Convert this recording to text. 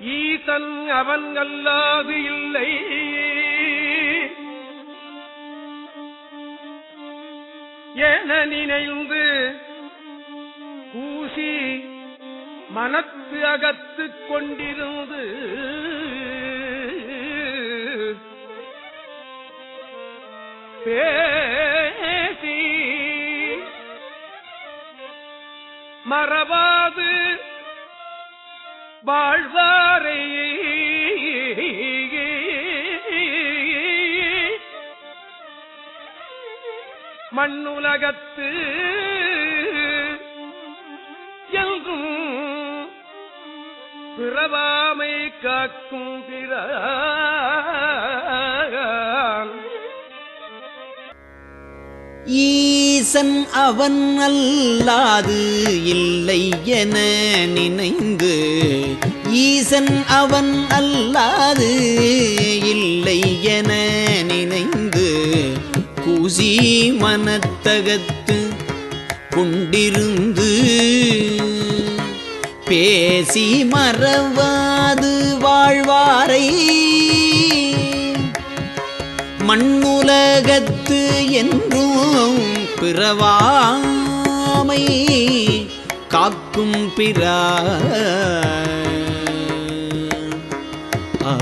ஈசன் அவன் அல்லாது இல்லை. என நினைந்து கூசி மனத்து அகத்துக் கொண்டிருந்து பேசி மறவாது வாழ்வாரை மண்ணுலகத்து எங்கும் பிறவாமை காக்கும் பிற ஈசன் அவன் அல்லாது இல்லை என நினைந்து ஈசன் அவன் அல்லாது கூசி மனத்தகத்து கொண்டிருந்து பேசி மறவாது வாழ்வாரை. மண்ணுலகத்து என்றும் பிறவாமை காக்கும் பிறா. ஆ.